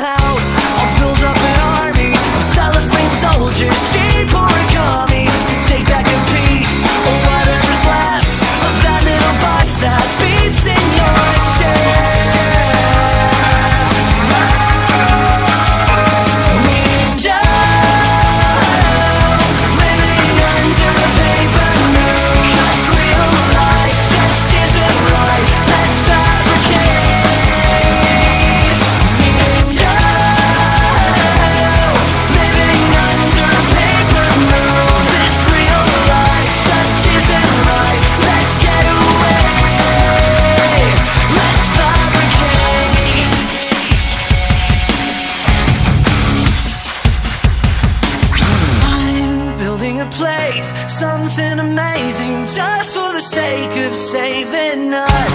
house. I'll build up an army of celebrating soldiers. Amazing, just for the sake of saving us.